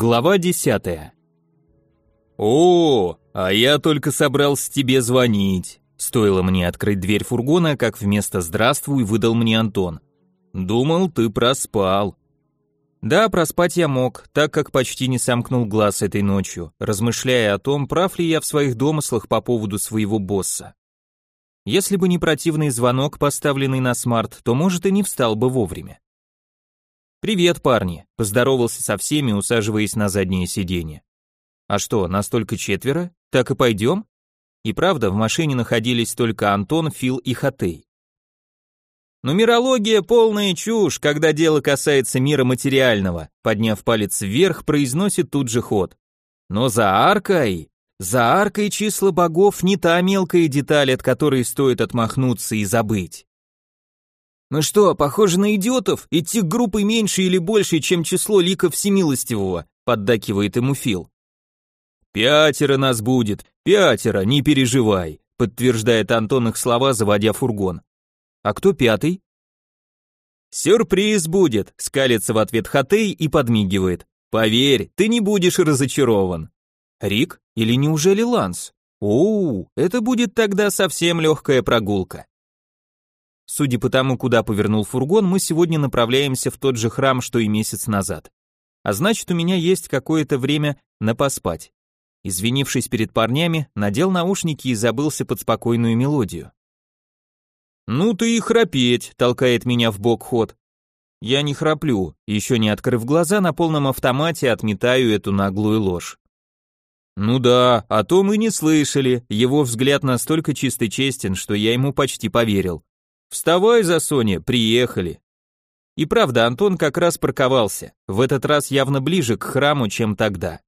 Глава десятая. О, а я только собрался тебе звонить. Стоило мне открыть дверь фургона, как вместо «здравствуй» выдал мне Антон. Думал, ты проспал. Да, проспать я мог, так как почти не сомкнул глаз этой ночью, размышляя о том, прав ли я в своих домыслах по поводу своего босса. Если бы не противный звонок, поставленный на смарт, то, может, и не встал бы вовремя. «Привет, парни», — поздоровался со всеми, усаживаясь на заднее сиденье. «А что, настолько четверо? Так и пойдем?» И правда, в машине находились только Антон, Фил и Хатей. «Нумерология — полная чушь, когда дело касается мира материального», подняв палец вверх, произносит тут же ход. «Но за аркой...» За аркой числа богов не та мелкая деталь, от которой стоит отмахнуться и забыть. «Мы что, похожи на идиотов? Идти группой меньше или больше, чем число ликов Всемилостивого?» поддакивает ему Фил. «Пятеро нас будет, пятеро, не переживай», подтверждает Антон их слова, заводя фургон. «А кто пятый?» «Сюрприз будет», скалится в ответ Хатей и подмигивает. «Поверь, ты не будешь разочарован». «Рик? Или неужели Ланс?» «Оу, это будет тогда совсем легкая прогулка». Судя по тому, куда повернул фургон, мы сегодня направляемся в тот же храм, что и месяц назад. А значит, у меня есть какое-то время на поспать. Извинившись перед парнями, надел наушники и забылся под спокойную мелодию. «Ну ты и храпеть», — толкает меня в бок ход. Я не храплю, еще не открыв глаза, на полном автомате отметаю эту наглую ложь. Ну да, о том мы не слышали, его взгляд настолько чистый честен, что я ему почти поверил. «Вставай за Соня, приехали». И правда, Антон как раз парковался, в этот раз явно ближе к храму, чем тогда.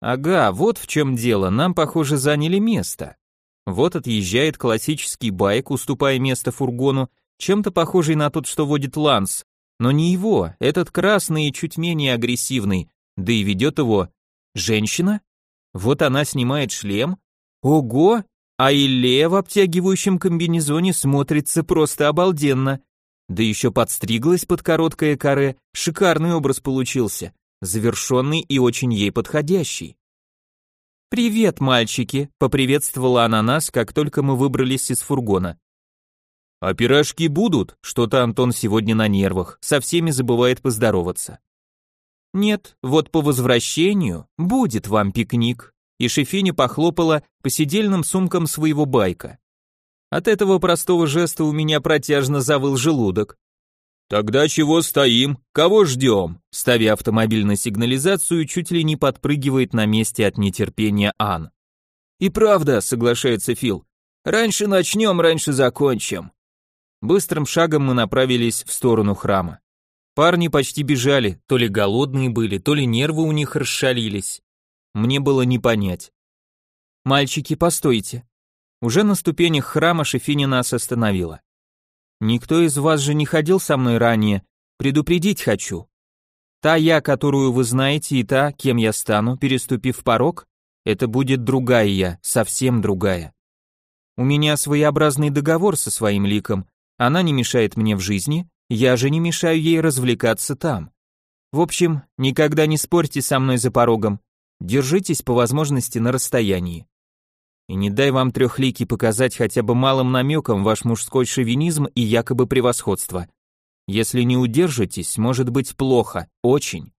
Ага, вот в чем дело, нам, похоже, заняли место. Вот отъезжает классический байк, уступая место фургону, чем-то похожий на тот, что водит Ланс, но не его, этот красный и чуть менее агрессивный, да и ведет его женщина. Вот она снимает шлем. Ого, а Иллея в обтягивающем комбинезоне смотрится просто обалденно. Да еще подстриглась под короткое каре, шикарный образ получился, завершенный и очень ей подходящий. «Привет, мальчики!» — поприветствовала она нас, как только мы выбрались из фургона. «А пирожки будут?» Что-то Антон сегодня на нервах, со всеми забывает поздороваться. «Нет, вот по возвращению будет вам пикник», и Шефиня похлопала по сидельным сумкам своего байка. От этого простого жеста у меня протяжно завыл желудок. «Тогда чего стоим? Кого ждем?» Ставя автомобиль на сигнализацию, чуть ли не подпрыгивает на месте от нетерпения Ан. «И правда», — соглашается Фил, — «раньше начнем, раньше закончим». Быстрым шагом мы направились в сторону храма. Парни почти бежали, то ли голодные были, то ли нервы у них расшалились. Мне было не понять. «Мальчики, постойте». Уже на ступенях храма Шефини нас остановила. «Никто из вас же не ходил со мной ранее. Предупредить хочу. Та я, которую вы знаете, и та, кем я стану, переступив порог, это будет другая я, совсем другая. У меня своеобразный договор со своим ликом, она не мешает мне в жизни, я же не мешаю ей развлекаться там. В общем, никогда не спорьте со мной за порогом, Держитесь по возможности на расстоянии. И не дай вам трехликий показать хотя бы малым намеком ваш мужской шовинизм и якобы превосходство. Если не удержитесь, может быть плохо, очень.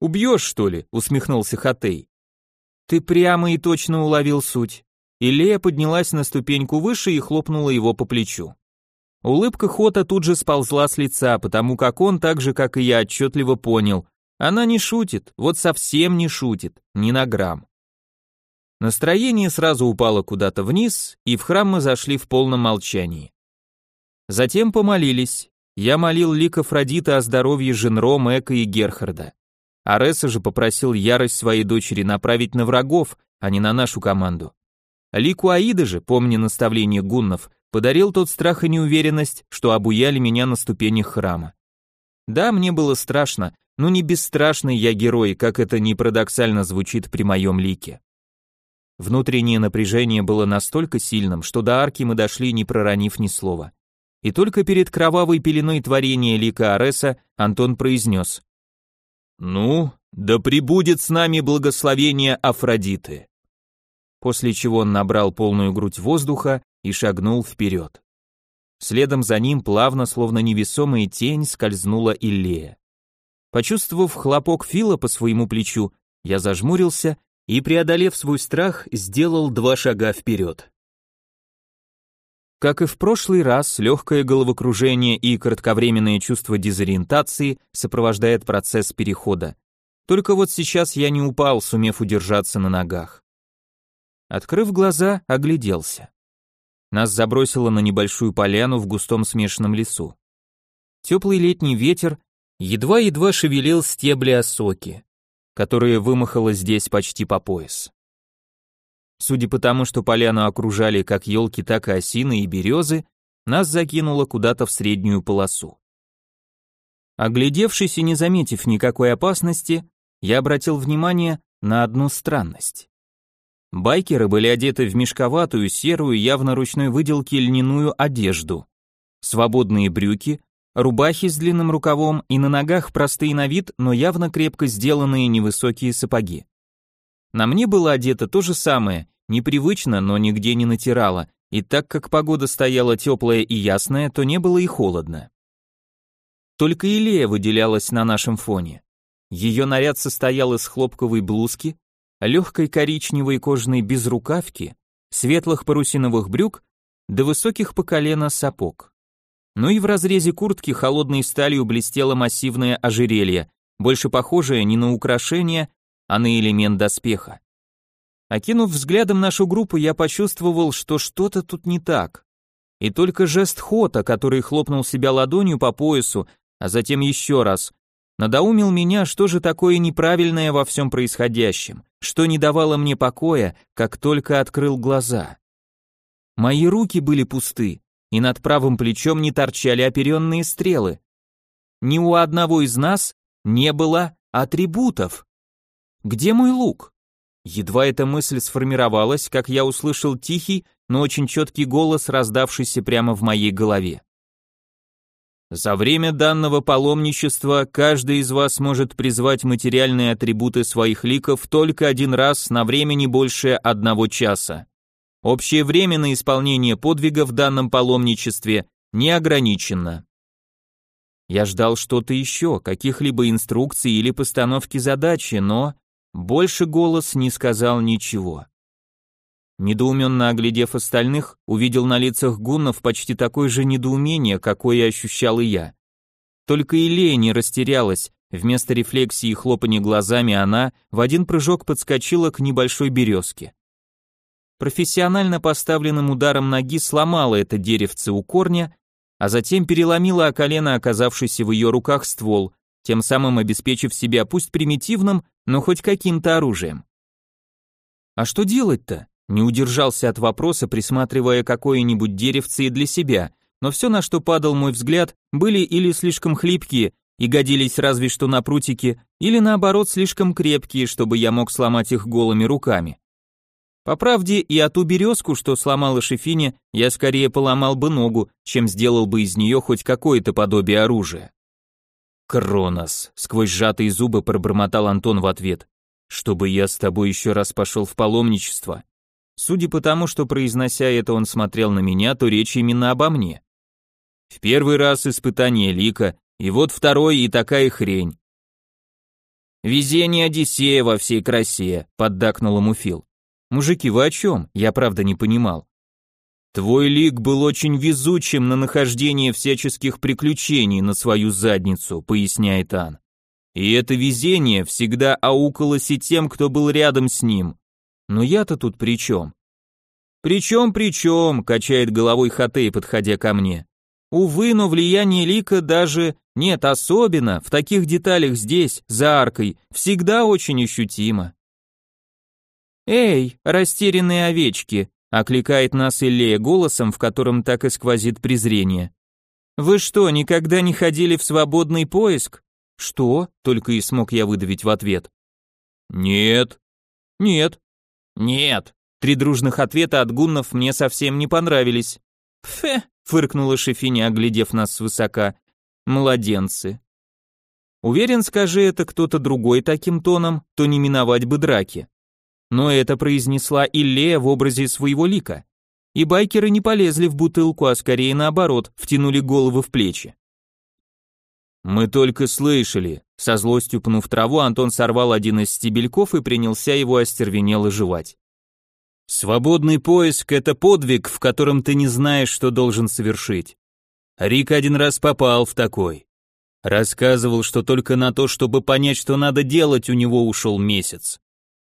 «Убьешь, что ли?» — усмехнулся Хатей. «Ты прямо и точно уловил суть». Илея поднялась на ступеньку выше и хлопнула его по плечу. Улыбка Хота тут же сползла с лица, потому как он, так же как и я, отчетливо понял, она не шутит, вот совсем не шутит, ни на грамм. Настроение сразу упало куда-то вниз, и в храм мы зашли в полном молчании. Затем помолились. Я молил Лика Фродита о здоровье Женро, Мэка и Герхарда. Ареса же попросил ярость своей дочери направить на врагов, а не на нашу команду. Лику Аида же, помня наставление гуннов, подарил тот страх и неуверенность, что обуяли меня на ступенях храма. Да, мне было страшно, ну не бесстрашный я герой, как это не парадоксально звучит при моем лике. Внутреннее напряжение было настолько сильным, что до арки мы дошли, не проронив ни слова. И только перед кровавой пеленой творения лика Ареса Антон произнес. «Ну, Да пребудет с нами благословение Афродиты. После чего он набрал полную грудь воздуха и шагнул вперед. Следом за ним плавно, словно невесомая тень, скользнула Иллея. Почувствовав хлопок Фила по своему плечу, я зажмурился и, преодолев свой страх, сделал два шага вперед. Как и в прошлый раз, легкое головокружение и кратковременное чувство дезориентации сопровождает процесс перехода. Только вот сейчас я не упал, сумев удержаться на ногах. Открыв глаза, огляделся. Нас забросило на небольшую поляну в густом смешанном лесу. Теплый летний ветер едва-едва шевелил стебли осоки, которые вымахало здесь почти по пояс. Судя по тому, что поляну окружали как елки, так и осины и березы, нас закинуло куда-то в среднюю полосу. Оглядевшись и не заметив никакой опасности, я обратил внимание на одну странность. Байкеры были одеты в мешковатую, серую, явно ручной выделки льняную одежду. Свободные брюки, рубахи с длинным рукавом и на ногах простые на вид, но явно крепко сделанные невысокие сапоги. На мне было одето то же самое, непривычно, но нигде не натирало, и так как погода стояла теплая и ясная, то не было и холодно. Только Илея выделялась на нашем фоне. Ее наряд состоял из хлопковой блузки, легкой коричневой кожаной безрукавки, светлых парусиновых брюк до высоких по колено сапог. Ну и в разрезе куртки холодной сталью блестело массивное ожерелье, больше похожее не на украшение, а на элемент доспеха. Окинув взглядом нашу группу, я почувствовал, что что-то тут не так. И только жест Хота, который хлопнул себя ладонью по поясу, а затем еще раз, надоумил меня, что же такое неправильное во всем происходящем, что не давало мне покоя, как только открыл глаза. Мои руки были пусты, и над правым плечом не торчали оперенные стрелы. Ни у одного из нас не было атрибутов. Где мой лук? Едва эта мысль сформировалась, как я услышал тихий, но очень четкий голос, раздавшийся прямо в моей голове. За время данного паломничества каждый из вас может призвать материальные атрибуты своих ликов только один раз на время не больше одного часа. Общее время на исполнение подвига в данном паломничестве не ограничено. Я ждал что-то еще, каких-либо инструкций или постановки задачи, но больше голос не сказал ничего. Недоуменно оглядев остальных, увидел на лицах гуннов почти такое же недоумение, какое ощущал и я. Только Илея не растерялась, вместо рефлексии и хлопания глазами она в один прыжок подскочила к небольшой березке. Профессионально поставленным ударом ноги сломала это деревце у корня, а затем переломила о колено оказавшийся в ее руках ствол, тем самым обеспечив себя пусть примитивным, но хоть каким-то оружием. А что делать-то? Не удержался от вопроса, присматривая какое-нибудь деревце и для себя, но все, на что падал мой взгляд, были или слишком хлипкие и годились разве что на прутики, или наоборот слишком крепкие, чтобы я мог сломать их голыми руками. По правде, и оту березку, что сломала Шефине, я скорее поломал бы ногу, чем сделал бы из нее хоть какое-то подобие оружия. «Кронос!» — сквозь сжатые зубы пробормотал Антон в ответ. «Чтобы я с тобой еще раз пошел в паломничество, Судя по тому, что произнося это он смотрел на меня, то речь именно обо мне. В первый раз испытание лика, и вот второй и такая хрень. «Везение Одиссея во всей красе», — поддакнул ему Фил. «Мужики, вы о чем? Я правда не понимал». «Твой лик был очень везучим на нахождение всяческих приключений на свою задницу», — поясняет Ан. «И это везение всегда аукалось и тем, кто был рядом с ним. Но я-то тут при чем? Причем, причем, качает головой Хатей, подходя ко мне. Увы, но влияние лика даже, нет, особенно, в таких деталях здесь, за аркой, всегда очень ощутимо. «Эй, растерянные овечки!» — окликает нас Иллея голосом, в котором так и сквозит презрение. «Вы что, никогда не ходили в свободный поиск?» «Что?» — только и смог я выдавить в ответ. «Нет». «Нет». «Нет». Три дружных ответа от гуннов мне совсем не понравились. «Фе», — фыркнула Шефиня, оглядев нас свысока. «Младенцы». Уверен, скажи это кто-то другой таким тоном, то не миновать бы драки. Но это произнесла Иллея в образе своего лика. И байкеры не полезли в бутылку, а скорее наоборот, втянули головы в плечи. «Мы только слышали», — со злостью пнув траву, Антон сорвал один из стебельков и принялся его остервенело жевать. «Свободный поиск — это подвиг, в котором ты не знаешь, что должен совершить. Рик один раз попал в такой. Рассказывал, что только на то, чтобы понять, что надо делать, у него ушел месяц.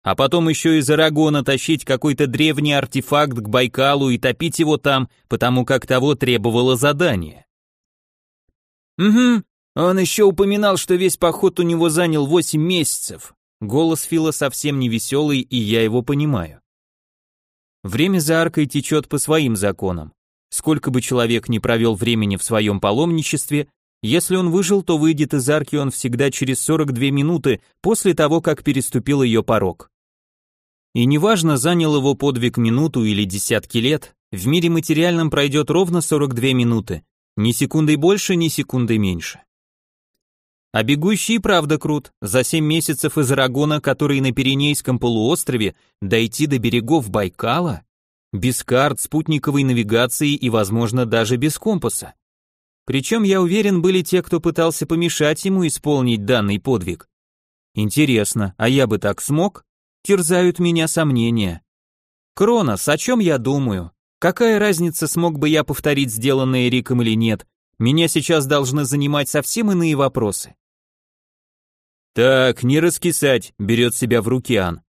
А потом еще из Арагона тащить какой-то древний артефакт к Байкалу и топить его там, потому как того требовало задание. «Угу, он еще упоминал, что весь поход у него занял восемь месяцев». Голос Фила совсем не веселый, и я его понимаю. Время за аркой течет по своим законам. Сколько бы человек ни провел времени в своем паломничестве, если он выжил, то выйдет из арки он всегда через 42 минуты после того, как переступил ее порог. И неважно, занял его подвиг минуту или десятки лет, в мире материальном пройдет ровно 42 минуты, ни секундой больше, ни секундой меньше. А бегущий правда крут, за 7 месяцев из Арагона, который на Пиренейском полуострове, дойти до берегов Байкала? Без карт, спутниковой навигации и, возможно, даже без компаса. Причем, я уверен, были те, кто пытался помешать ему исполнить данный подвиг. Интересно, а я бы так смог? Терзают меня сомнения. Кронос, о чем я думаю? Какая разница, смог бы я повторить сделанное Риком или нет? Меня сейчас должны занимать совсем иные вопросы. Так, не раскисать, берет себя в руки Ан.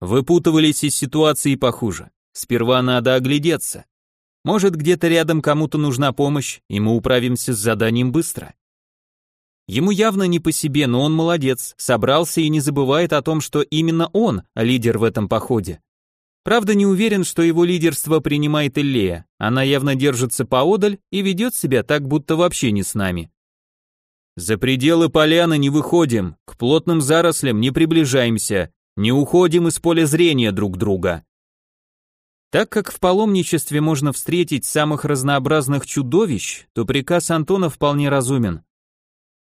Выпутывались из ситуации похуже. Сперва надо оглядеться. Может, где-то рядом кому-то нужна помощь, и мы управимся с заданием быстро. Ему явно не по себе, но он молодец, собрался и не забывает о том, что именно он лидер в этом походе. Правда, не уверен, что его лидерство принимает Иллея. Она явно держится поодаль и ведет себя так, будто вообще не с нами. За пределы поляны не выходим, к плотным зарослям не приближаемся, не уходим из поля зрения друг друга. Так как в паломничестве можно встретить самых разнообразных чудовищ, то приказ Антона вполне разумен.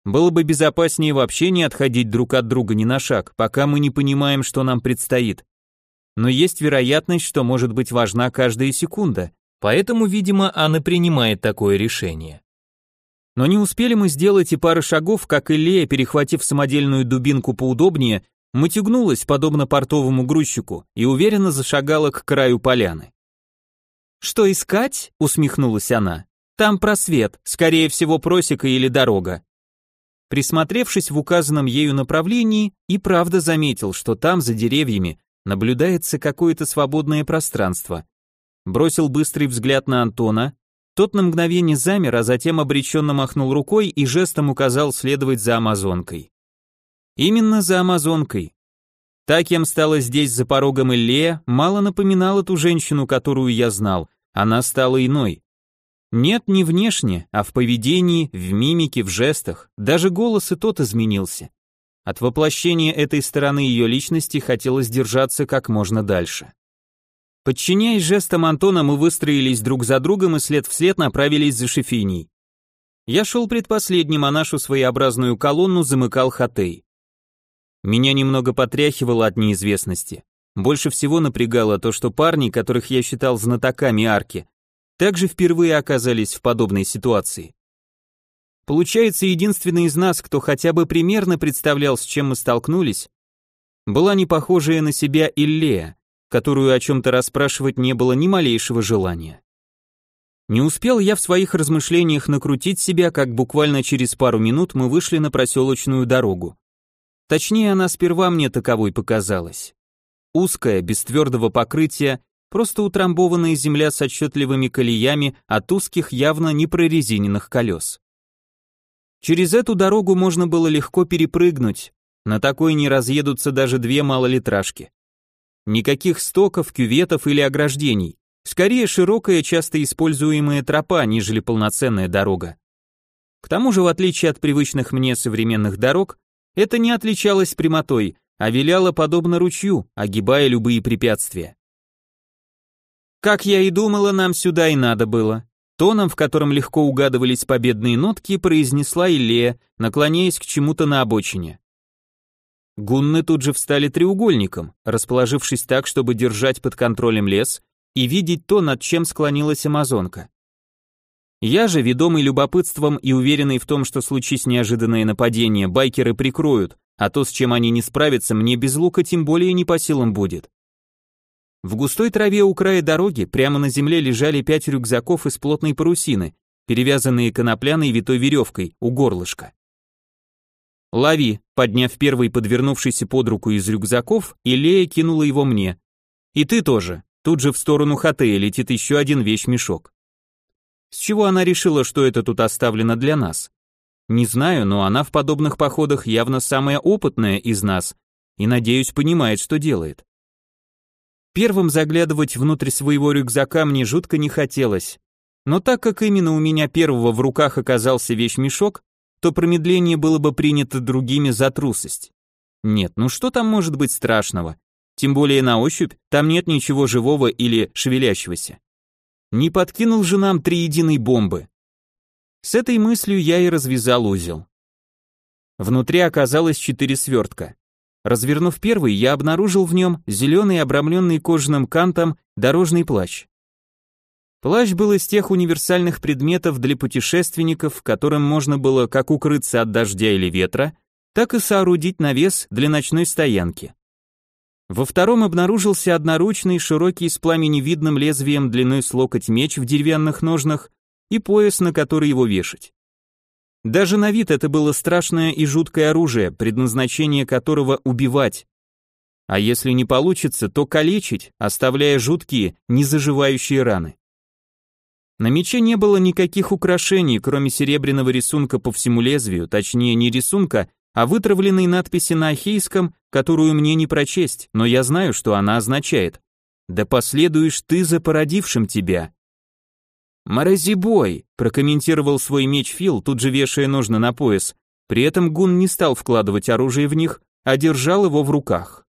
Было бы безопаснее вообще не отходить друг от друга ни на шаг, пока мы не понимаем, что нам предстоит. Но есть вероятность, что может быть важна каждая секунда, поэтому, видимо, Анна принимает такое решение. Но не успели мы сделать и пары шагов, как Илья, перехватив самодельную дубинку поудобнее, мотягнулась, подобно портовому грузчику, и уверенно зашагала к краю поляны. «Что искать?» — усмехнулась она. «Там просвет, скорее всего просека или дорога». Присмотревшись в указанном ею направлении, и правда заметил, что там, за деревьями, наблюдается какое-то свободное пространство. Бросил быстрый взгляд на Антона, тот на мгновение замер, а затем обреченно махнул рукой и жестом указал следовать за амазонкой. Именно за амазонкой. Та, кем стала здесь за порогом Иллея, мало напоминала ту женщину, которую я знал, она стала иной. Нет, не внешне, а в поведении, в мимике, в жестах, даже голос и тот изменился. От воплощения этой стороны ее личности хотелось держаться как можно дальше. Подчиняясь жестам Антона, мы выстроились друг за другом и след вслед направились за Шефиней. Я шел предпоследним, а нашу своеобразную колонну замыкал Хатей. Меня немного потряхивало от неизвестности. Больше всего напрягало то, что парни, которых я считал знатоками арки, также впервые оказались в подобной ситуации. Получается, единственный из нас, кто хотя бы примерно представлял, с чем мы столкнулись, была не похожая на себя Иллея, которую о чем-то расспрашивать не было ни малейшего желания. Не успел я в своих размышлениях накрутить себя, как буквально через пару минут мы вышли на проселочную дорогу. Точнее, она сперва мне таковой показалась. Узкая, без твердого покрытия, просто утрамбованная земля с отчетливыми колеями от узких, явно не прорезиненных колес. Через эту дорогу можно было легко перепрыгнуть, на такой не разъедутся даже две малолитражки. Никаких стоков, кюветов или ограждений, скорее широкая, часто используемая тропа, нежели полноценная дорога. К тому же, в отличие от привычных мне современных дорог, это не отличалось прямотой, а виляло подобно ручью, огибая любые препятствия. Как я и думала, нам сюда и надо было. Тоном, в котором легко угадывались победные нотки, произнесла Илея, наклоняясь к чему-то на обочине. Гунны тут же встали треугольником, расположившись так, чтобы держать под контролем лес и видеть то, над чем склонилась амазонка. Я же, ведомый любопытством и уверенный в том, что случись неожиданное нападение, байкеры прикроют, а то, с чем они не справятся, мне без лука тем более не по силам будет. В густой траве у края дороги прямо на земле лежали пять рюкзаков из плотной парусины, перевязанные конопляной витой веревкой у горлышка. «Лови», подняв первый подвернувшийся под руку из рюкзаков, Илея кинула его мне. «И ты тоже». Тут же в сторону Хатея летит еще один вещмешок. С чего она решила, что это тут оставлено для нас? Не знаю, но она в подобных походах явно самая опытная из нас и, надеюсь, понимает, что делает. Первым заглядывать внутрь своего рюкзака мне жутко не хотелось, но так как именно у меня первого в руках оказался вещмешок, то промедление было бы принято другими за трусость. Нет, ну что там может быть страшного? Тем более на ощупь там нет ничего живого или шевелящегося. Не подкинул же нам три единой бомбы. С этой мыслью я и развязал узел. Внутри оказалось четыре свертка. Развернув первый, я обнаружил в нем зеленый обрамленный кожаным кантом дорожный плащ. Плащ был из тех универсальных предметов для путешественников, которым можно было как укрыться от дождя или ветра, так и соорудить навес для ночной стоянки. Во втором обнаружился одноручный, широкий с пламеневидным лезвием длиной с локоть меч в деревянных ножнах и пояс, на который его вешать. Даже на вид это было страшное и жуткое оружие, предназначение которого убивать. А если не получится, то калечить, оставляя жуткие, незаживающие раны. На мече не было никаких украшений, кроме серебряного рисунка по всему лезвию, точнее не рисунка, а вытравленной надписи на ахейском, которую мне не прочесть, но я знаю, что она означает. «Да последуешь ты за породившим тебя». «Морозибой», прокомментировал свой меч Фил, тут же вешая ножны на пояс. При этом Гун не стал вкладывать оружие в них, а держал его в руках.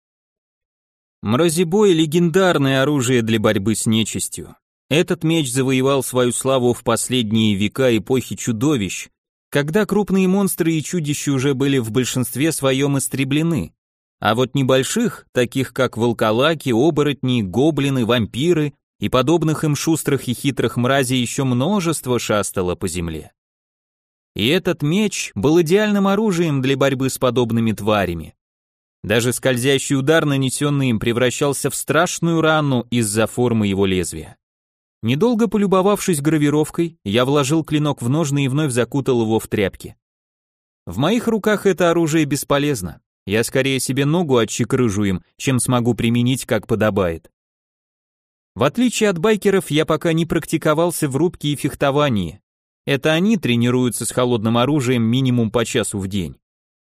Мразибой – легендарное оружие для борьбы с нечистью. Этот меч завоевал свою славу в последние века эпохи чудовищ, когда крупные монстры и чудища уже были в большинстве своем истреблены. А вот небольших, таких как волколаки, оборотни, гоблины, вампиры и подобных им шустрых и хитрых мразей еще множество шастало по земле. И этот меч был идеальным оружием для борьбы с подобными тварями. Даже скользящий удар, нанесенный им, превращался в страшную рану из-за формы его лезвия. Недолго полюбовавшись гравировкой, я вложил клинок в ножны и вновь закутал его в тряпки. В моих руках это оружие бесполезно. Я скорее себе ногу отчекрыжу им, чем смогу применить, как подобает. В отличие от байкеров, я пока не практиковался в рубке и фехтовании. Это они тренируются с холодным оружием минимум по часу в день.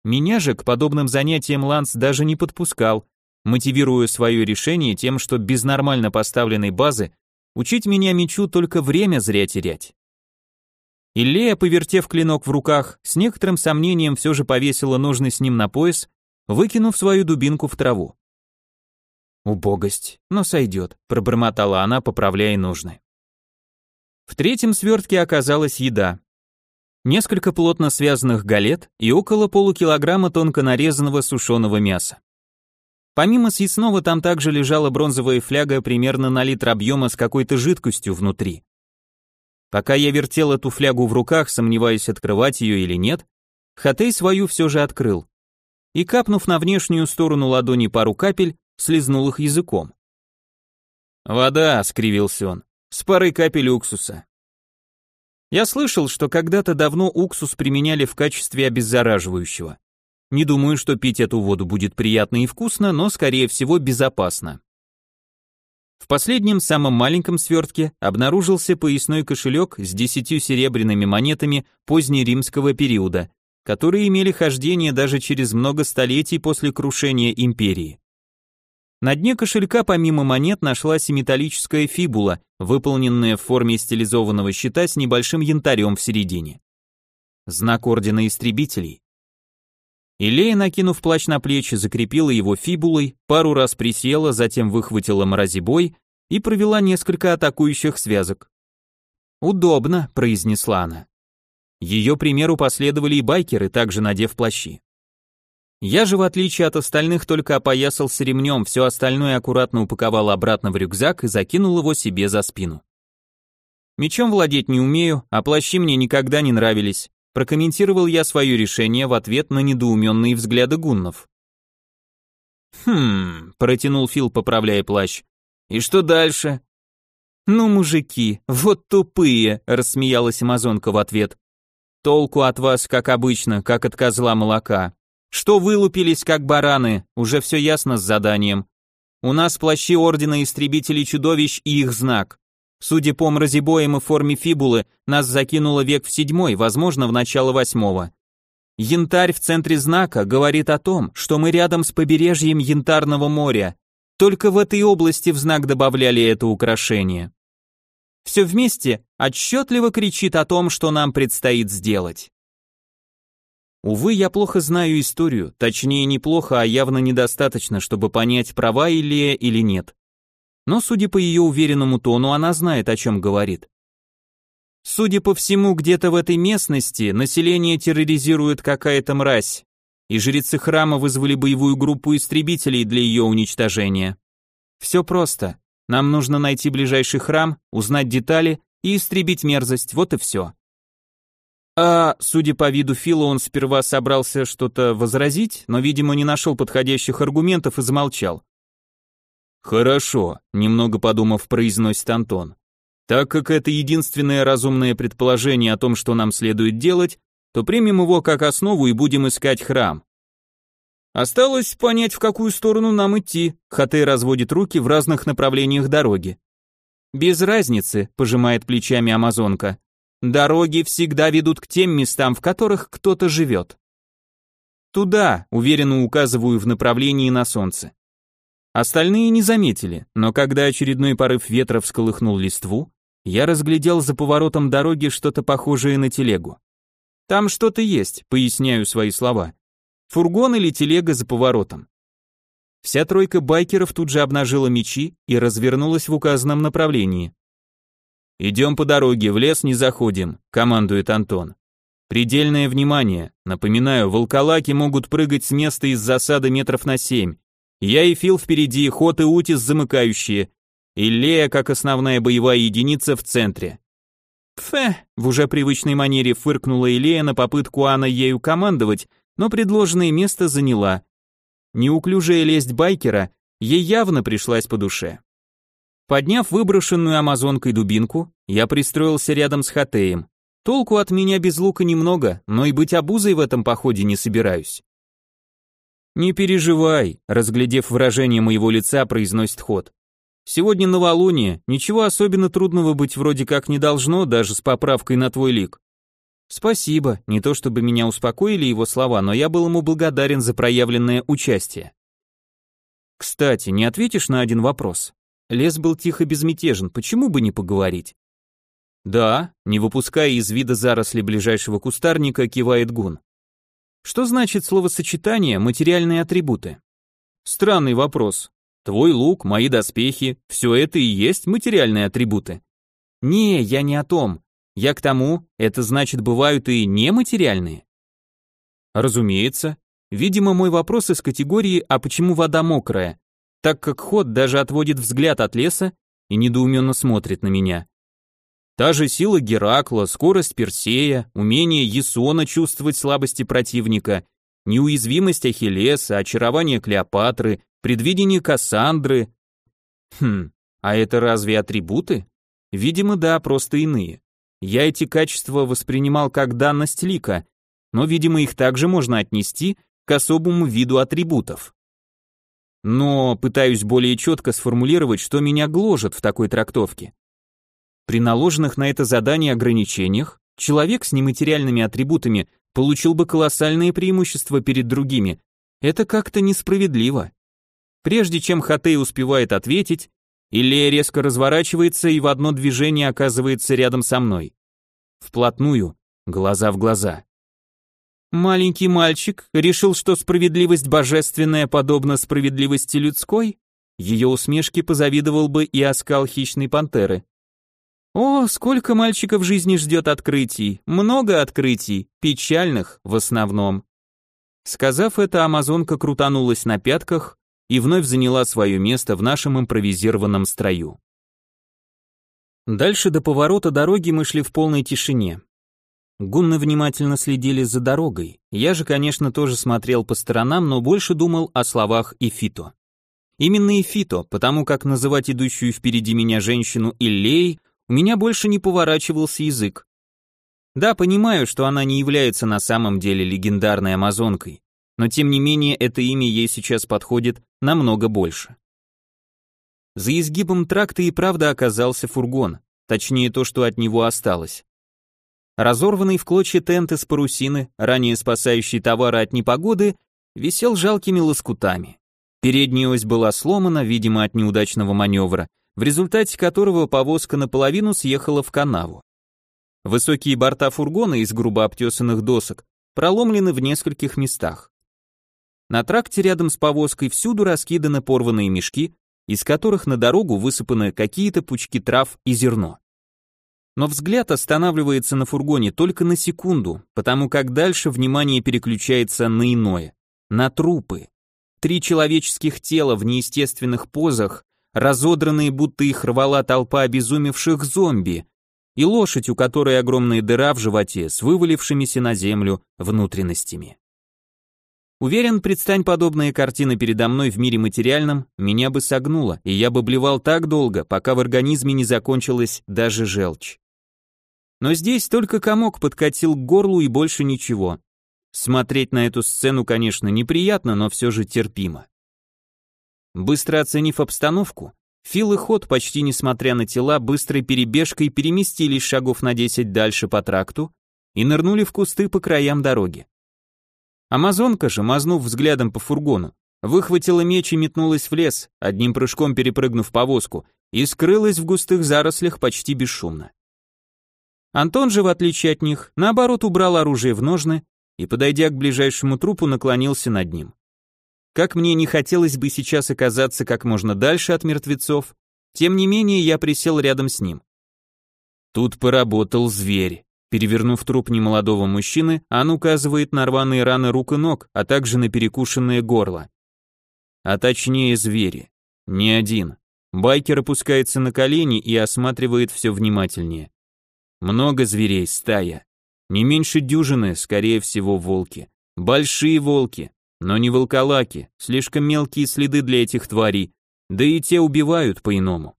Меня же к подобным занятиям Ланс даже не подпускал, мотивируя свое решение тем, что без нормально поставленной базы Учить меня мечу только время зря терять. Иллея, повертев клинок в руках, с некоторым сомнением все же повесила ножны с ним на пояс, выкинув свою дубинку в траву. «Убогость, но сойдет», — пробормотала она, поправляя ножны. В третьем свертке оказалась еда. Несколько плотно связанных галет и около полукилограмма тонко нарезанного сушеного мяса. Помимо съестного там также лежала бронзовая фляга примерно на литр объема с какой-то жидкостью внутри. Пока я вертел эту флягу в руках, сомневаясь, открывать ее или нет, Хатей свою все же открыл. И капнув на внешнюю сторону ладони пару капель, слезнул их языком. «Вода», — скривился он, — «с парой капель уксуса». Я слышал, что когда-то давно уксус применяли в качестве обеззараживающего. Не думаю, что пить эту воду будет приятно и вкусно, но, скорее всего, безопасно. В последнем, самом маленьком свертке обнаружился поясной кошелек с десятью серебряными монетами позднеримского периода, которые имели хождение даже через много столетий после крушения империи. На дне кошелька помимо монет нашлась и металлическая фибула, выполненная в форме стилизованного щита с небольшим янтарем в середине. Знак Ордена Истребителей. Илея, накинув плащ на плечи, закрепила его фибулой, пару раз присела, затем выхватила мразибой и провела несколько атакующих связок. «Удобно», — произнесла она. Ее примеру последовали и байкеры, также надев плащи. Я же, в отличие от остальных, только опоясался ремнем, все остальное аккуратно упаковал обратно в рюкзак и закинул его себе за спину. Мечом владеть не умею, а плащи мне никогда не нравились. Прокомментировал я свое решение в ответ на недоуменные взгляды гуннов. «Хм...» — протянул Фил, поправляя плащ. «И что дальше?» «Ну, мужики, вот тупые!» — рассмеялась Амазонка в ответ. «Толку от вас, как обычно, как от козла молока. Что вылупились, как бараны, уже все ясно с заданием. У нас плащи Ордена Истребителей Чудовищ и их знак. Судя по мразибоям и форме фибулы, нас закинуло век в седьмой, возможно, в начало восьмого. Янтарь в центре знака говорит о том, что мы рядом с побережьем Янтарного моря. Только в этой области в знак добавляли это украшение. Все вместе отчетливо кричит о том, что нам предстоит сделать. Увы, я плохо знаю историю, точнее неплохо, а явно недостаточно, чтобы понять, права Илия или нет. Но, судя по ее уверенному тону, она знает, о чем говорит. Судя по всему, где-то в этой местности население терроризирует какая-то мразь, и жрецы храма вызвали боевую группу истребителей для ее уничтожения. Все просто. Нам нужно найти ближайший храм, узнать детали и истребить мерзость, вот и все. А, судя по виду Фила, он сперва собрался что-то возразить, но, видимо, не нашел подходящих аргументов и замолчал. «Хорошо», — немного подумав, произносит Антон. Так как это единственное разумное предположение о том, что нам следует делать, то примем его как основу и будем искать храм. Осталось понять, в какую сторону нам идти. Хатей разводит руки в разных направлениях дороги. Без разницы, пожимает плечами амазонка. Дороги всегда ведут к тем местам, в которых кто-то живет. Туда, уверенно указываю в направлении на солнце. Остальные не заметили, но когда очередной порыв ветра всколыхнул листву, я разглядел за поворотом дороги что-то похожее на телегу. Там что-то есть, поясняю свои слова. Фургон или телега за поворотом. Вся тройка байкеров тут же обнажила мечи и развернулась в указанном направлении. «Идем по дороге, в лес не заходим», — командует Антон. «Предельное внимание. Напоминаю, волколаки могут прыгать с места из засады метров на семь. Я и Фил впереди, ход и утис замыкающие, и Лея как основная боевая единица в центре. Пфе, в уже привычной манере фыркнула Илея на попытку Анна ею командовать, но предложенное место заняла. Неуклюжая лесть байкера ей явно пришлась по душе. Подняв выброшенную амазонкой дубинку, я пристроился рядом с Хатеем. Толку от меня без лука немного, но и быть обузой в этом походе не собираюсь. «Не переживай», — разглядев выражение моего лица, произносит ход. Сегодня новолуние, ничего особенно трудного быть вроде как не должно, даже с поправкой на твой лик. Спасибо, не то чтобы меня успокоили его слова, но я был ему благодарен за проявленное участие. Кстати, не ответишь на один вопрос? Лес был тихо безмятежен, почему бы не поговорить? Да, не выпуская из вида заросли ближайшего кустарника, кивает Гун. Что значит словосочетание «материальные атрибуты»? Странный вопрос. Твой лук, мои доспехи, все это и есть материальные атрибуты. Не, я не о том. Я к тому, это значит бывают и нематериальные. Разумеется. Видимо, мой вопрос из категории «А почему вода мокрая?» так как ход даже отводит взгляд от леса и недоуменно смотрит на меня. Та же сила Геракла, скорость Персея, умение Есона чувствовать слабости противника, неуязвимость Ахиллеса, очарование Клеопатры, предвидение Кассандры. Хм, а это разве атрибуты? Видимо, да, просто иные. Я эти качества воспринимал как данность лика, но, видимо, их также можно отнести к особому виду атрибутов. Но пытаюсь более четко сформулировать, что меня гложет в такой трактовке. При наложенных на это задание ограничениях, человек с нематериальными атрибутами получил бы колоссальные преимущества перед другими. Это как-то несправедливо. Прежде чем Хатей успевает ответить, Иллея резко разворачивается и в одно движение оказывается рядом со мной. Вплотную, глаза в глаза. Маленький мальчик решил, что справедливость божественная подобна справедливости людской? Ее усмешки позавидовал бы и оскал хищной пантеры. О, сколько мальчиков жизни ждет открытий, много открытий, печальных в основном. Сказав это, амазонка крутанулась на пятках и вновь заняла свое место в нашем импровизированном строю. Дальше до поворота дороги мы шли в полной тишине. Гунны внимательно следили за дорогой. Я же, конечно, тоже смотрел по сторонам, но больше думал о словах Ифито. Именно Ифито, потому как называть идущую впереди меня женщину Иллей у меня больше не поворачивался язык. Да, понимаю, что она не является на самом деле легендарной амазонкой, но тем не менее это имя ей сейчас подходит намного больше. За изгибом тракта и правда оказался фургон, точнее то, что от него осталось. Разорванный в клочья тент из парусины, ранее спасающий товары от непогоды, висел жалкими лоскутами. Передняя ось была сломана, видимо, от неудачного маневра, в результате которого повозка наполовину съехала в канаву. Высокие борта фургона из грубо обтесанных досок проломлены в нескольких местах. На тракте рядом с повозкой всюду раскиданы порванные мешки, из которых на дорогу высыпаны какие-то пучки трав и зерно. Но взгляд останавливается на фургоне только на секунду, потому как дальше внимание переключается на иное, на трупы. Три человеческих тела в неестественных позах разодранные, будто их рвала толпа обезумевших зомби, и лошадь, у которой огромная дыра в животе с вывалившимися на землю внутренностями. Уверен, предстань подобная картина передо мной в мире материальном, меня бы согнуло, и я бы блевал так долго, пока в организме не закончилась даже желчь. Но здесь только комок подкатил к горлу и больше ничего. Смотреть на эту сцену, конечно, неприятно, но все же терпимо. Быстро оценив обстановку, Фил и Ход, почти несмотря на тела, быстрой перебежкой переместились шагов на 10 дальше по тракту и нырнули в кусты по краям дороги. Амазонка же, мазнув взглядом по фургону, выхватила меч и метнулась в лес, одним прыжком перепрыгнув повозку, и скрылась в густых зарослях почти бесшумно. Антон же, в отличие от них, наоборот убрал оружие в ножны и, подойдя к ближайшему трупу, наклонился над ним. Как мне не хотелось бы сейчас оказаться как можно дальше от мертвецов, тем не менее я присел рядом с ним. Тут поработал зверь. Перевернув труп немолодого мужчины, он указывает на рваные раны рук и ног, а также на перекушенное горло. А точнее звери. Не один. Байкер опускается на колени и осматривает все внимательнее. Много зверей, стая. Не меньше дюжины, скорее всего, волки. Большие волки, но не волколаки, слишком мелкие следы для этих тварей, да и те убивают по-иному.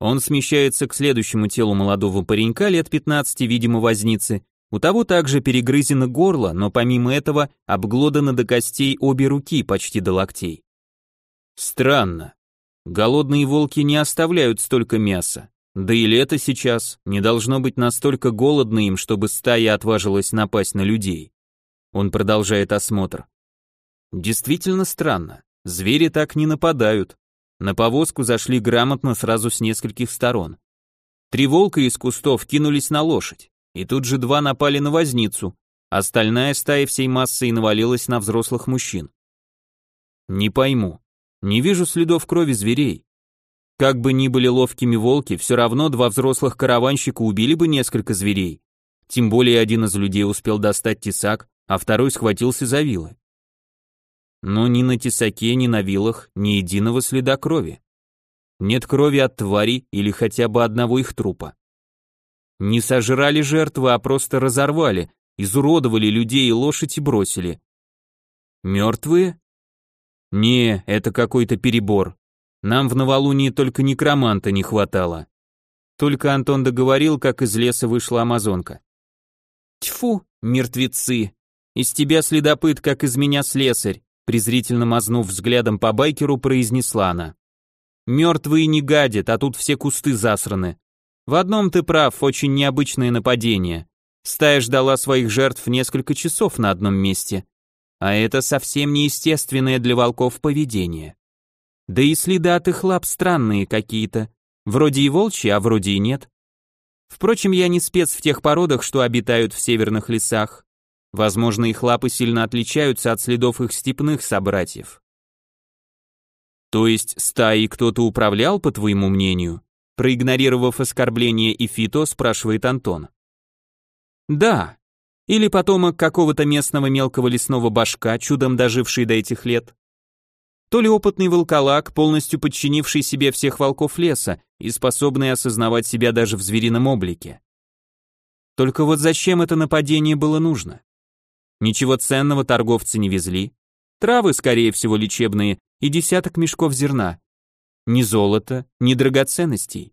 Он смещается к следующему телу молодого паренька лет 15, видимо, возницы. У того также перегрызено горло, но помимо этого обглодано до костей обе руки почти до локтей. Странно. Голодные волки не оставляют столько мяса. Да и лето сейчас, не должно быть настолько голодно им, чтобы стая отважилась напасть на людей. Он продолжает осмотр. Действительно странно. Звери так не нападают. На повозку зашли грамотно сразу с нескольких сторон. Три волка из кустов кинулись на лошадь, и тут же два напали на возницу, остальная стая всей массой навалилась на взрослых мужчин. Не пойму. Не вижу следов крови зверей. Как бы ни были ловкими волки, все равно два взрослых караванщика убили бы несколько зверей. Тем более один из людей успел достать тесак, а второй схватился за вилы. Но ни на тесаке, ни на вилах ни единого следа крови. Нет крови от тварей или хотя бы одного их трупа. Не сожрали жертвы, а просто разорвали, изуродовали людей и лошадь и бросили. Мертвые? Не, это какой-то перебор. Нам в новолунии только некроманта не хватало. Только Антон договорил, как из леса вышла амазонка. Тьфу, мертвецы, из тебя следопыт, как из меня слесарь, презрительно мазнув взглядом по байкеру, произнесла она. Мертвые не гадят, а тут все кусты засраны. В одном ты прав, очень необычное нападение. Стая ждала своих жертв несколько часов на одном месте. А это совсем неестественное для волков поведение. Да и следы от их лап странные какие-то. Вроде и волчьи, а вроде и нет. Впрочем, я не спец в тех породах, что обитают в северных лесах. Возможно, их лапы сильно отличаются от следов их степных собратьев. То есть стаей кто-то управлял, по твоему мнению? проигнорировав оскорбление и фито, спрашивает Антон. Да. Или потомок какого-то местного мелкого лесного башка, чудом доживший до этих лет. То ли опытный волколак, полностью подчинивший себе всех волков леса и способный осознавать себя даже в зверином облике. Только вот зачем это нападение было нужно? Ничего ценного торговцы не везли. Травы, скорее всего, лечебные, и десяток мешков зерна. Ни золота, ни драгоценностей.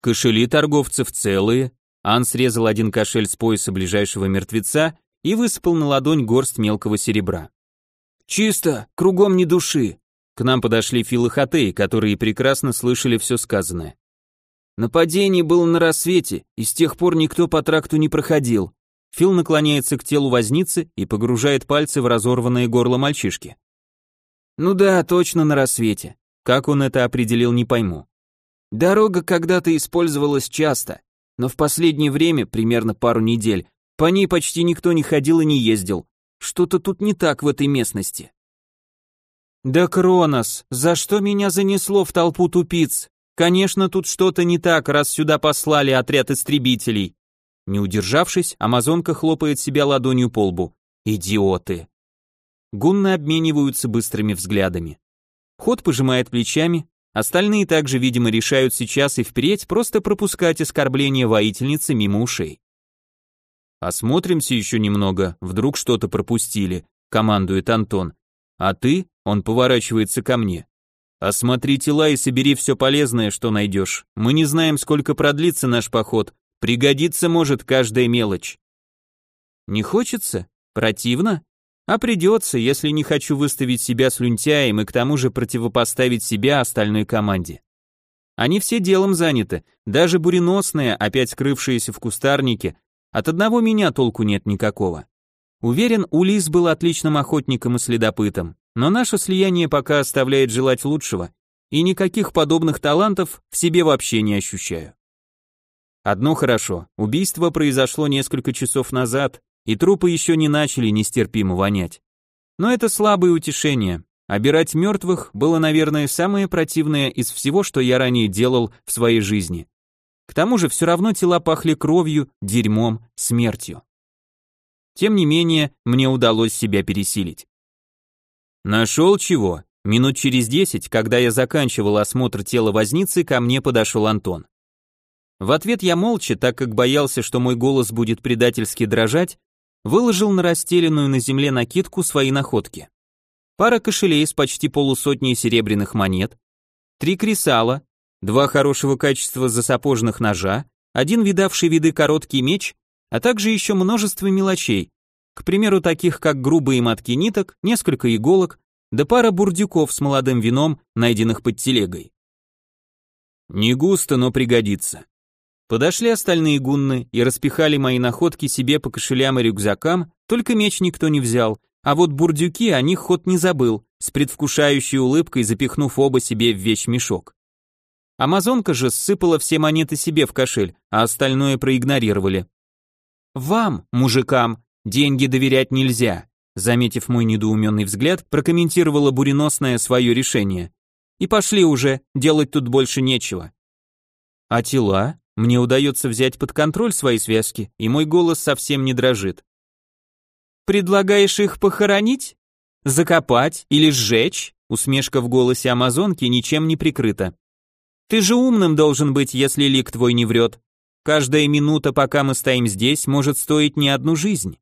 Кошели торговцев целые. Ан срезал один кошель с пояса ближайшего мертвеца и высыпал на ладонь горсть мелкого серебра. «Чисто, кругом ни души!» К нам подошли Фил и Хатей, которые прекрасно слышали все сказанное. Нападение было на рассвете, и с тех пор никто по тракту не проходил. Фил наклоняется к телу возницы и погружает пальцы в разорванное горло мальчишки. Ну да, точно на рассвете. Как он это определил, не пойму. Дорога когда-то использовалась часто, но в последнее время, примерно пару недель, по ней почти никто не ходил и не ездил. Что-то тут не так в этой местности. Да Кронос, за что меня занесло в толпу тупиц? Конечно, тут что-то не так, раз сюда послали отряд истребителей. Не удержавшись, амазонка хлопает себя ладонью по лбу. Идиоты. Гунны обмениваются быстрыми взглядами. Ход пожимает плечами, остальные также, видимо, решают сейчас и впредь просто пропускать оскорбления воительницы мимо ушей. «Осмотримся еще немного, вдруг что-то пропустили», — командует Антон. «А ты?» — он поворачивается ко мне. Осмотри тела и собери все полезное, что найдешь. Мы не знаем, сколько продлится наш поход. Пригодится может каждая мелочь. Не хочется? Противно? А придется, если не хочу выставить себя слюнтяем и к тому же противопоставить себя остальной команде. Они все делом заняты, даже буреносная, опять скрывшаяся в кустарнике, от одного меня толку нет никакого. Уверен, Улис был отличным охотником и следопытом. Но наше слияние пока оставляет желать лучшего, и никаких подобных талантов в себе вообще не ощущаю. Одно хорошо, убийство произошло несколько часов назад, и трупы еще не начали нестерпимо вонять. Но это слабое утешение. Обирать мертвых было, наверное, самое противное из всего, что я ранее делал в своей жизни. К тому же все равно тела пахли кровью, дерьмом, смертью. Тем не менее, мне удалось себя пересилить. Нашел чего? Минут через десять, когда я заканчивал осмотр тела возницы, ко мне подошел Антон. В ответ я молча, так как боялся, что мой голос будет предательски дрожать, выложил на расстеленную на земле накидку свои находки. Пара кошелей с почти полусотней серебряных монет, три кресала, два хорошего качества засапожных ножа, один видавший виды короткий меч, а также еще множество мелочей, к примеру, таких как грубые мотки ниток, несколько иголок, да пара бурдюков с молодым вином, найденных под телегой. Не густо, но пригодится. Подошли остальные гунны и распихали мои находки себе по кошелям и рюкзакам, только меч никто не взял, а вот бурдюки о них ход не забыл, с предвкушающей улыбкой запихнув оба себе в вещмешок. Амазонка же ссыпала все монеты себе в кошель, а остальное проигнорировали. «Вам, мужикам, Деньги доверять нельзя, заметив мой недоуменный взгляд, прокомментировала буреносное свое решение. И пошли уже, делать тут больше нечего. А тела? Мне удается взять под контроль свои связки, и мой голос совсем не дрожит. Предлагаешь их похоронить? Закопать или сжечь? Усмешка в голосе амазонки ничем не прикрыта. Ты же умным должен быть, если лик твой не врет. Каждая минута, пока мы стоим здесь, может стоить не одну жизнь.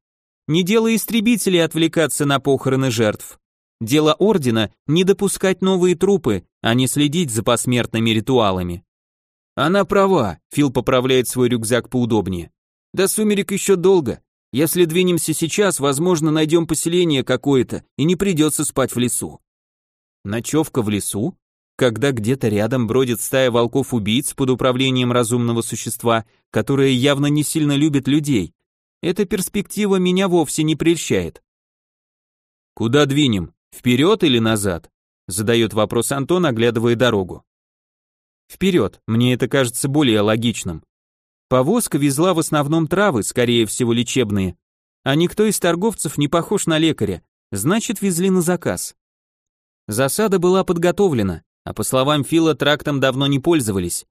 Не дело истребителей отвлекаться на похороны жертв. Дело ордена не допускать новые трупы, а не следить за посмертными ритуалами. Она права, Фил поправляет свой рюкзак поудобнее. До сумерек еще долго. Если двинемся сейчас, возможно, найдем поселение какое-то и не придется спать в лесу. Ночевка в лесу? Когда где-то рядом бродит стая волков-убийц под управлением разумного существа, которое явно не сильно любит людей, эта перспектива меня вовсе не прельщает. Куда двинем? Вперед или назад? Задает вопрос Антон, оглядывая дорогу. Вперед, мне это кажется более логичным. Повозка везла в основном травы, скорее всего лечебные, а никто из торговцев не похож на лекаря, значит везли на заказ. Засада была подготовлена, а по словам Фила трактом давно не пользовались.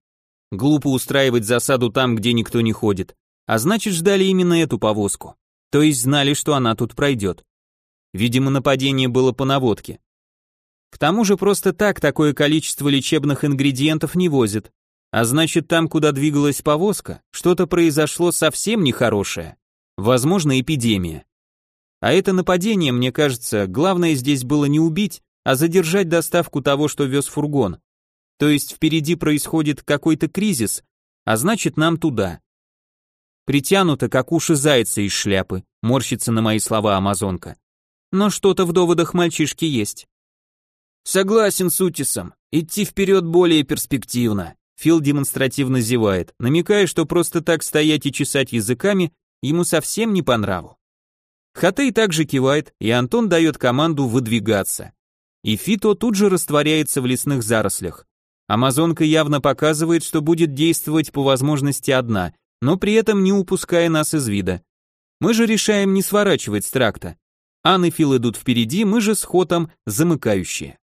Глупо устраивать засаду там, где никто не ходит. А значит, ждали именно эту повозку. То есть знали, что она тут пройдет. Видимо, нападение было по наводке. К тому же просто так такое количество лечебных ингредиентов не возят. А значит, там, куда двигалась повозка, что-то произошло совсем нехорошее. Возможно, эпидемия. А это нападение, мне кажется, главное здесь было не убить, а задержать доставку того, что вез фургон. То есть впереди происходит какой-то кризис, а значит нам туда. Притянуто, как уши зайца из шляпы, морщится на мои слова амазонка. Но что-то в доводах мальчишки есть. Согласен с Утисом, идти вперед более перспективно. Фил демонстративно зевает, намекая, что просто так стоять и чесать языками ему совсем не по нраву. Хатей также кивает, и Антон дает команду выдвигаться. И Фито тут же растворяется в лесных зарослях. Амазонка явно показывает, что будет действовать по возможности одна, но при этом не упуская нас из вида. Мы же решаем не сворачивать с тракта. Ан и Фил идут впереди, мы же с Хотом замыкающие.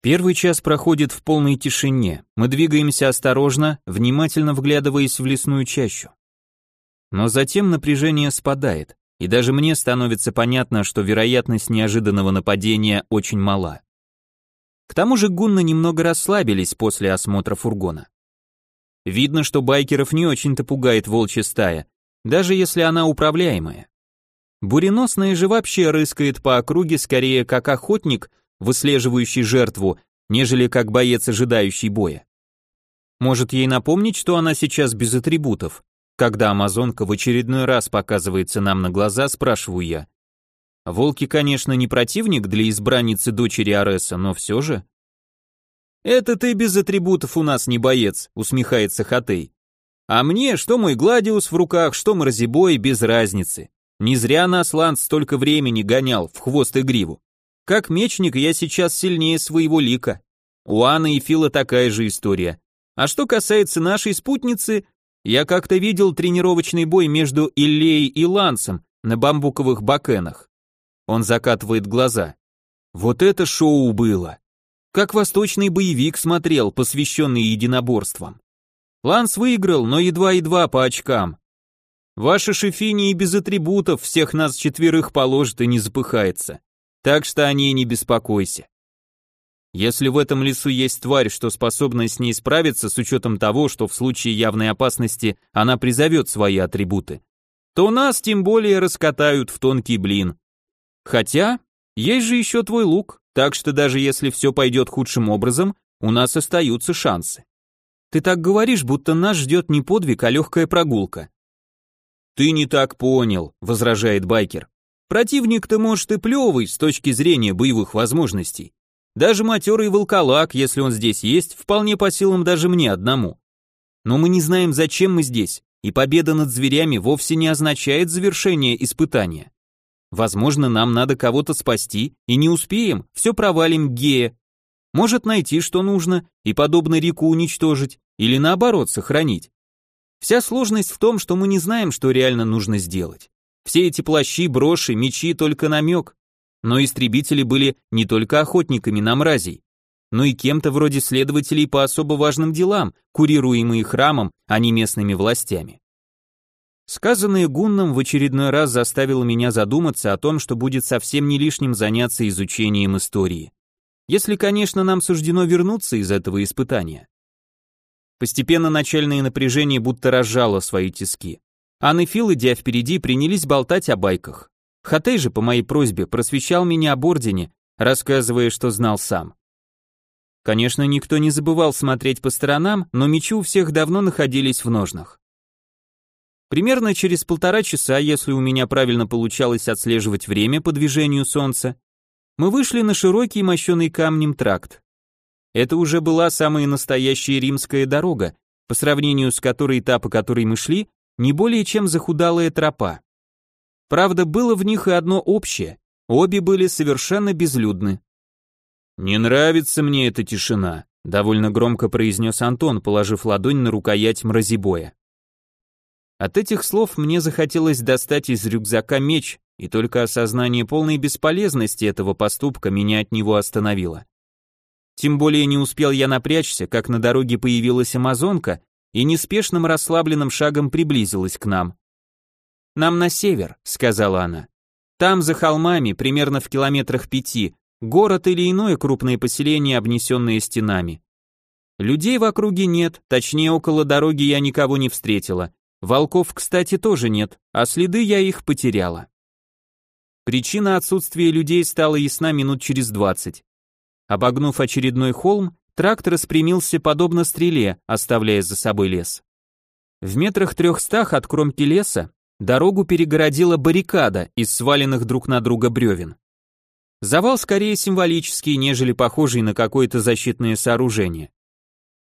Первый час проходит в полной тишине. Мы двигаемся осторожно, внимательно вглядываясь в лесную чащу. Но затем напряжение спадает, и даже мне становится понятно, что вероятность неожиданного нападения очень мала. К тому же гунны немного расслабились после осмотра фургона. Видно, что байкеров не очень-то пугает волчья стая, даже если она управляемая. Буреносная же вообще рыскает по округе скорее как охотник, выслеживающий жертву, нежели как боец, ожидающий боя. Может ей напомнить, что она сейчас без атрибутов? Когда амазонка в очередной раз показывается нам на глаза, спрашиваю я. Волки, конечно, не противник для избранницы дочери Ареса, но все же. «Это ты без атрибутов у нас не боец», — усмехается Хатей. «А мне, что мой Гладиус в руках, что Мразибой, без разницы. Не зря нас Ланд столько времени гонял в хвост и гриву. Как мечник я сейчас сильнее своего лика. У Анны и Фила такая же история. А что касается нашей спутницы, я как-то видел тренировочный бой между Иллеей и Лансом на бамбуковых бакенах. Он закатывает глаза. Вот это шоу было. Как восточный боевик смотрел, посвященный единоборствам. Ланс выиграл, но едва-едва по очкам. Ваша Шефини и без атрибутов всех нас четверых положит и не запыхается. Так что о ней не беспокойся. Если в этом лесу есть тварь, что способна с ней справиться с учетом того, что в случае явной опасности она призовет свои атрибуты, то нас тем более раскатают в тонкий блин. Хотя, есть же еще твой лук, так что даже если все пойдет худшим образом, у нас остаются шансы. Ты так говоришь, будто нас ждет не подвиг, а легкая прогулка. Ты не так понял, возражает байкер. Противник-то может и плевый с точки зрения боевых возможностей. Даже матерый волколак, если он здесь есть, вполне по силам даже мне одному. Но мы не знаем, зачем мы здесь, и победа над зверями вовсе не означает завершение испытания. Возможно, нам надо кого-то спасти, и не успеем, все провалим Гея. Может найти, что нужно, и подобно Рику уничтожить, или наоборот, сохранить. Вся сложность в том, что мы не знаем, что реально нужно сделать. Все эти плащи, броши, мечи только намек. Но истребители были не только охотниками на мразей, но и кем-то вроде следователей по особо важным делам, курируемые храмом, а не местными властями. Сказанное Гунном в очередной раз заставило меня задуматься о том, что будет совсем не лишним заняться изучением истории. Если, конечно, нам суждено вернуться из этого испытания. Постепенно начальное напряжение будто разжало свои тиски. Ан и Фил, идя впереди, принялись болтать о байках. Хатей же, по моей просьбе, просвещал меня об Ордене, рассказывая, что знал сам. Конечно, никто не забывал смотреть по сторонам, но мечи у всех давно находились в ножнах. Примерно через полтора часа, если у меня правильно получалось отслеживать время по движению солнца, мы вышли на широкий мощеный камнем тракт. Это уже была самая настоящая римская дорога, по сравнению с которой та, по которой мы шли, не более чем захудалая тропа. Правда, было в них и одно общее, обе были совершенно безлюдны. «Не нравится мне эта тишина», — довольно громко произнес Антон, положив ладонь на рукоять мразибоя. От этих слов мне захотелось достать из рюкзака меч, и только осознание полной бесполезности этого поступка меня от него остановило. Тем более не успел я напрячься, как на дороге появилась амазонка и неспешным расслабленным шагом приблизилась к нам. «Нам на север», — сказала она. «Там, за холмами, примерно в километрах пяти, город или иное крупное поселение, обнесенное стенами. Людей в округе нет, точнее около дороги я никого не встретила. Волков, кстати, тоже нет, а следы я их потеряла. Причина отсутствия людей стала ясна минут через двадцать. Обогнув очередной холм, трактор распрямился подобно стреле, оставляя за собой лес. В метрах трехстах от кромки леса дорогу перегородила баррикада из сваленных друг на друга бревен. Завал скорее символический, нежели похожий на какое-то защитное сооружение.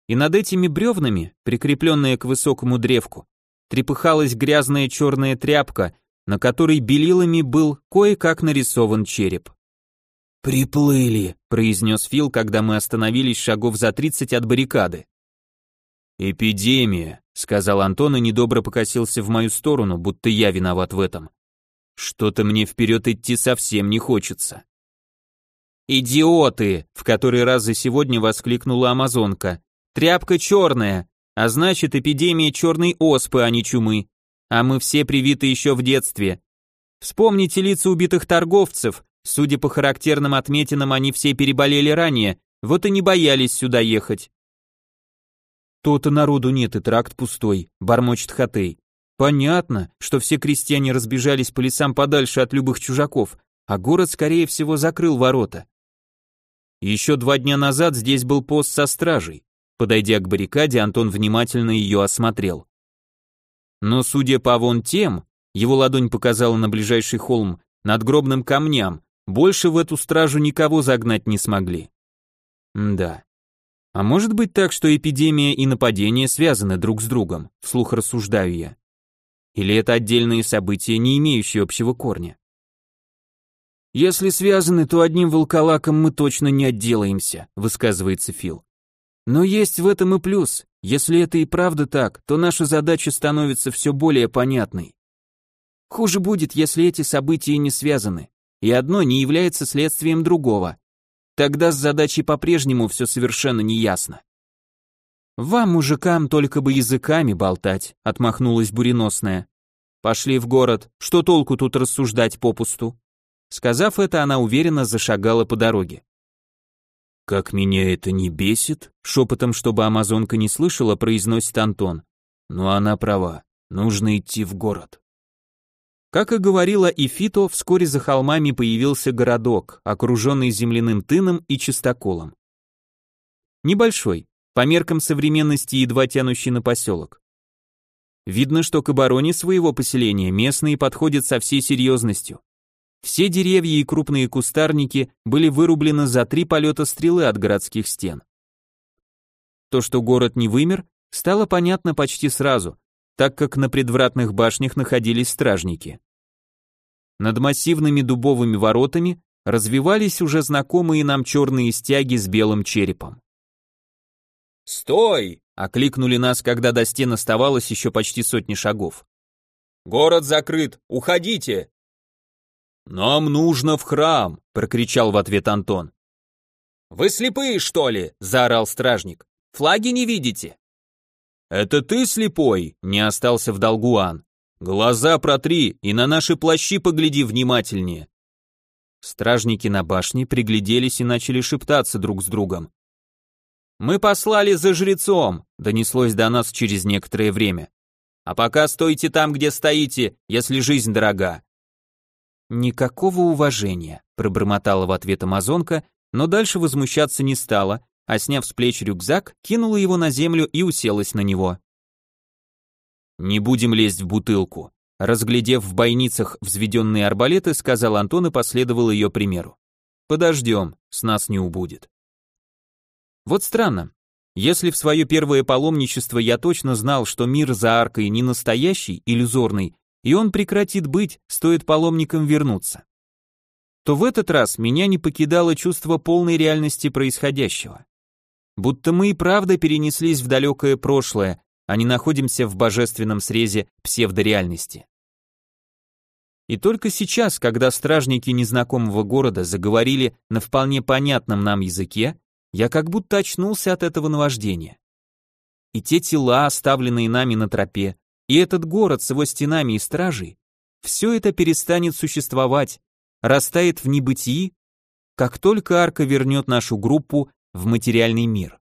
И над этими бревнами, прикрепленная к высокому древку, трепыхалась грязная черная тряпка, на которой белилами был кое-как нарисован череп. «Приплыли», — произнес Фил, когда мы остановились шагов за тридцать от баррикады. «Эпидемия», — сказал Антон и недобро покосился в мою сторону, будто я виноват в этом. «Что-то мне вперед идти совсем не хочется». «Идиоты!» — в который раз за сегодня воскликнула Амазонка. Тряпка черная, а значит эпидемия черной оспы, а не чумы. А мы все привиты еще в детстве. Вспомните лица убитых торговцев, судя по характерным отметинам, они все переболели ранее, вот и не боялись сюда ехать. То-то народу нет и тракт пустой, бормочет Хатей. Понятно, что все крестьяне разбежались по лесам подальше от любых чужаков, а город, скорее всего, закрыл ворота. Еще два дня назад здесь был пост со стражей. Подойдя к баррикаде, Антон внимательно ее осмотрел. Но судя по вон тем, его ладонь показала на ближайший холм, над гробным камням, больше в эту стражу никого загнать не смогли. Да. А может быть так, что эпидемия и нападение связаны друг с другом, вслух рассуждаю я. Или это отдельные события, не имеющие общего корня? Если связаны, то одним волколаком мы точно не отделаемся, высказывается Фил. Но есть в этом и плюс. Если это и правда так, то наша задача становится все более понятной. Хуже будет, если эти события не связаны, и одно не является следствием другого. Тогда с задачей по-прежнему все совершенно неясно. «Вам, мужикам, только бы языками болтать», — отмахнулась буреносная. «Пошли в город, что толку тут рассуждать попусту?» Сказав это, она уверенно зашагала по дороге. «Как меня это не бесит?» — шепотом, чтобы амазонка не слышала, произносит Антон. «Но она права, нужно идти в город». Как и говорила Ифито, вскоре за холмами появился городок, окруженный земляным тыном и чистоколом. Небольшой, по меркам современности едва тянущий на поселок. Видно, что к обороне своего поселения местные подходят со всей серьезностью. Все деревья и крупные кустарники были вырублены за три полета стрелы от городских стен. То, что город не вымер, стало понятно почти сразу, так как на предвратных башнях находились стражники. Над массивными дубовыми воротами развивались уже знакомые нам черные стяги с белым черепом. «Стой!» — окликнули нас, когда до стен оставалось еще почти сотни шагов. «Город закрыт! Уходите!» «Нам нужно в храм!» — прокричал в ответ Антон. «Вы слепые, что ли?» — заорал стражник. «Флаги не видите?» «Это ты слепой?» — не остался в долгу Ан. «Глаза протри и на наши плащи погляди внимательнее». Стражники на башне пригляделись и начали шептаться друг с другом. «Мы послали за жрецом», — донеслось до нас через некоторое время. «А пока стойте там, где стоите, если жизнь дорога. «Никакого уважения», — пробормотала в ответ амазонка, но дальше возмущаться не стала, а сняв с плеч рюкзак, кинула его на землю и уселась на него. «Не будем лезть в бутылку», — разглядев в бойницах взведенные арбалеты, сказал Антон и последовал ее примеру. «Подождем, с нас не убудет». Вот странно, если в свое первое паломничество я точно знал, что мир за аркой не настоящий, иллюзорный, и он прекратит быть, стоит паломникам вернуться. То в этот раз меня не покидало чувство полной реальности происходящего. Будто мы и правда перенеслись в далекое прошлое, а не находимся в божественном срезе псевдореальности. И только сейчас, когда стражники незнакомого города заговорили на вполне понятном нам языке, я как будто очнулся от этого наваждения. И те тела, оставленные нами на тропе, и этот город с его стенами и стражей, все это перестанет существовать, растает в небытии, как только арка вернет нашу группу в материальный мир.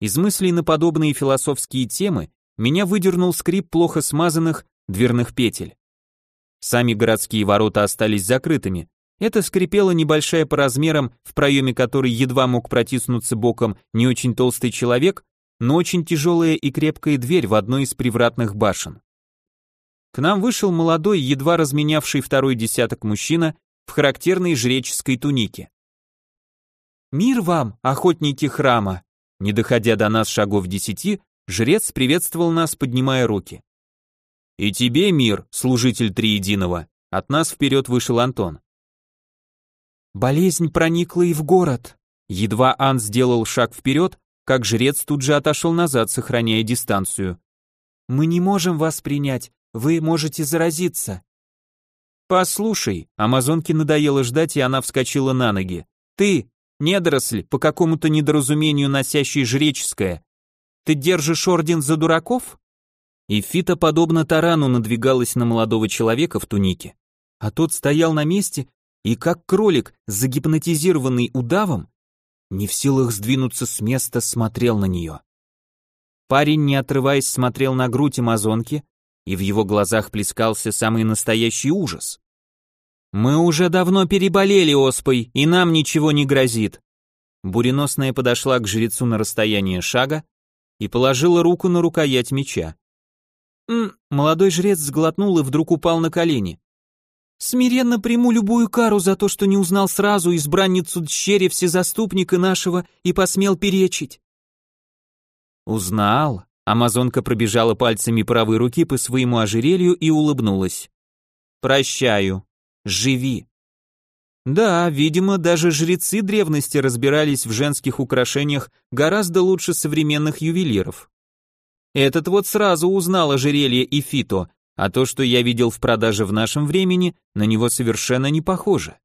Из мыслей на подобные философские темы меня выдернул скрип плохо смазанных дверных петель. Сами городские ворота остались закрытыми. Это скрипело небольшая по размерам, в проеме которой едва мог протиснуться боком не очень толстый человек, но очень тяжелая и крепкая дверь в одной из привратных башен. К нам вышел молодой, едва разменявший второй десяток мужчина в характерной жреческой тунике. «Мир вам, охотники храма!» Не доходя до нас шагов десяти, жрец приветствовал нас, поднимая руки. «И тебе мир, служитель Триединого!» От нас вперед вышел Антон. «Болезнь проникла и в город!» Едва Ан сделал шаг вперед, как жрец тут же отошел назад, сохраняя дистанцию. «Мы не можем вас принять, вы можете заразиться». «Послушай», амазонке надоело ждать, и она вскочила на ноги. «Ты, недоросль, по какому-то недоразумению носящий жреческое, ты держишь орден за дураков?» И подобно тарану, надвигалась на молодого человека в тунике, а тот стоял на месте и, как кролик, загипнотизированный удавом, не в силах сдвинуться с места, смотрел на нее. Парень, не отрываясь, смотрел на грудь амазонки, и в его глазах плескался самый настоящий ужас. «Мы уже давно переболели оспой, и нам ничего не грозит». Буреносная подошла к жрецу на расстояние шага и положила руку на рукоять меча. «М -м, молодой жрец сглотнул и вдруг упал на колени. Смиренно приму любую кару за то, что не узнал сразу избранницу дщери всезаступника нашего и посмел перечить. Узнал. Амазонка пробежала пальцами правой руки по своему ожерелью и улыбнулась. Прощаю. Живи. Да, видимо, даже жрецы древности разбирались в женских украшениях гораздо лучше современных ювелиров. Этот вот сразу узнал ожерелье и фито, а то, что я видел в продаже в нашем времени, на него совершенно не похоже.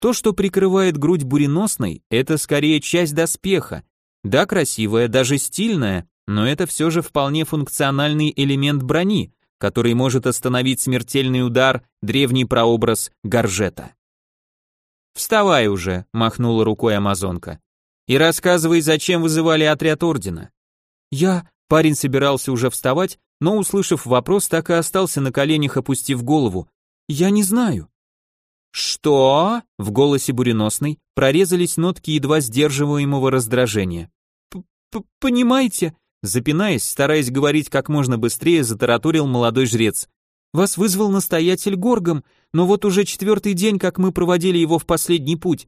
То, что прикрывает грудь буреносной, это скорее часть доспеха. Да, красивая, даже стильная, но это все же вполне функциональный элемент брони, который может остановить смертельный удар древний прообраз горжета. «Вставай уже», — махнула рукой амазонка, «и рассказывай, зачем вызывали отряд ордена». «Я...» — парень собирался уже вставать, но, услышав вопрос, так и остался на коленях, опустив голову. «Я не знаю». «Что?» — в голосе буреносной прорезались нотки едва сдерживаемого раздражения. «Понимаете?» — запинаясь, стараясь говорить как можно быстрее, затараторил молодой жрец. «Вас вызвал настоятель Горгом, но вот уже четвертый день, как мы проводили его в последний путь.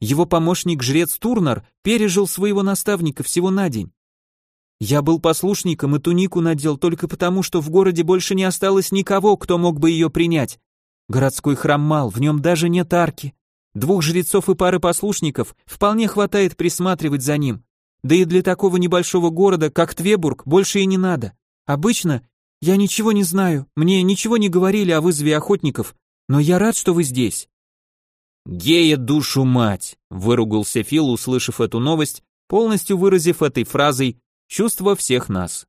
Его помощник жрец Турнар пережил своего наставника всего на день. Я был послушником и тунику надел только потому, что в городе больше не осталось никого, кто мог бы ее принять. Городской храм мал, в нем даже нет арки. Двух жрецов и пары послушников вполне хватает присматривать за ним. Да и для такого небольшого города, как Твебург, больше и не надо. Обычно я ничего не знаю, мне ничего не говорили о вызове охотников, но я рад, что вы здесь. «Гея душу мать!» — выругался Фил, услышав эту новость, полностью выразив этой фразой чувства всех нас.